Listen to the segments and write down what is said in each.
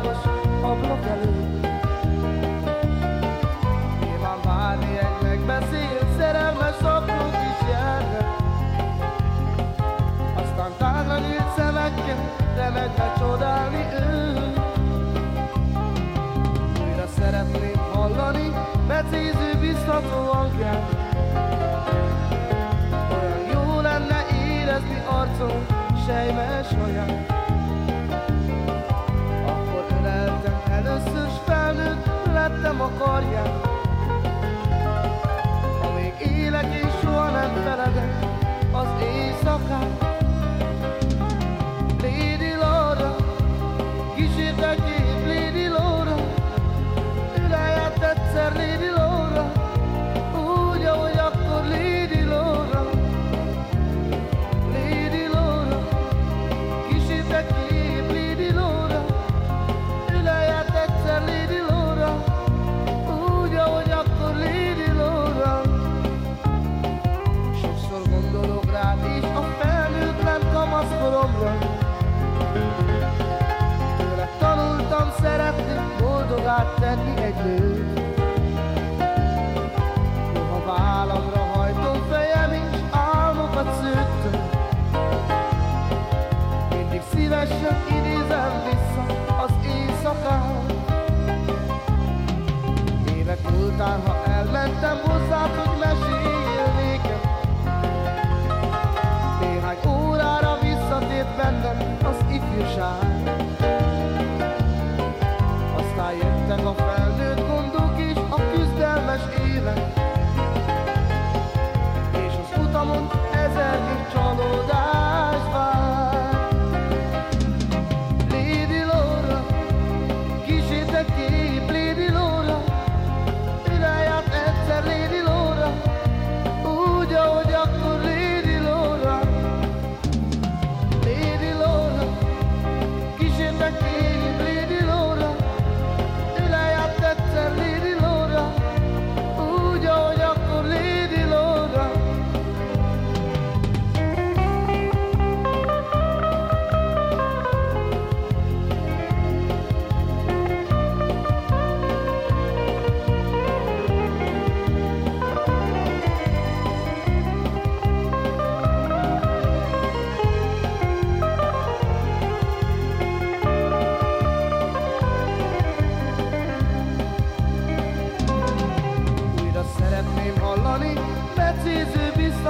világos ablak előtt. Nyilván bármieknek beszél, szerelmes apró is járnak. Aztán tágra nyílt szemekkel, remekve csodálni őt. Újra szeretném hallani, becéző biztató hangját. Olyan jó lenne érezni arcon, sejmes haját. mata mocoria at the edges. tango fry.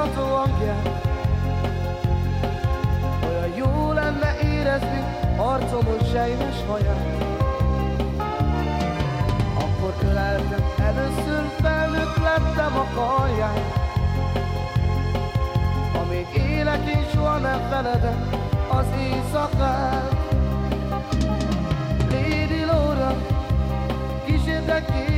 hallgató hangját. Olyan jó lenne érezni arcomon sejmes haját. Akkor öleltem először felnőtt lettem a karját Amíg élek én soha nem feledem az éjszakát. Lady Laura, kísértek én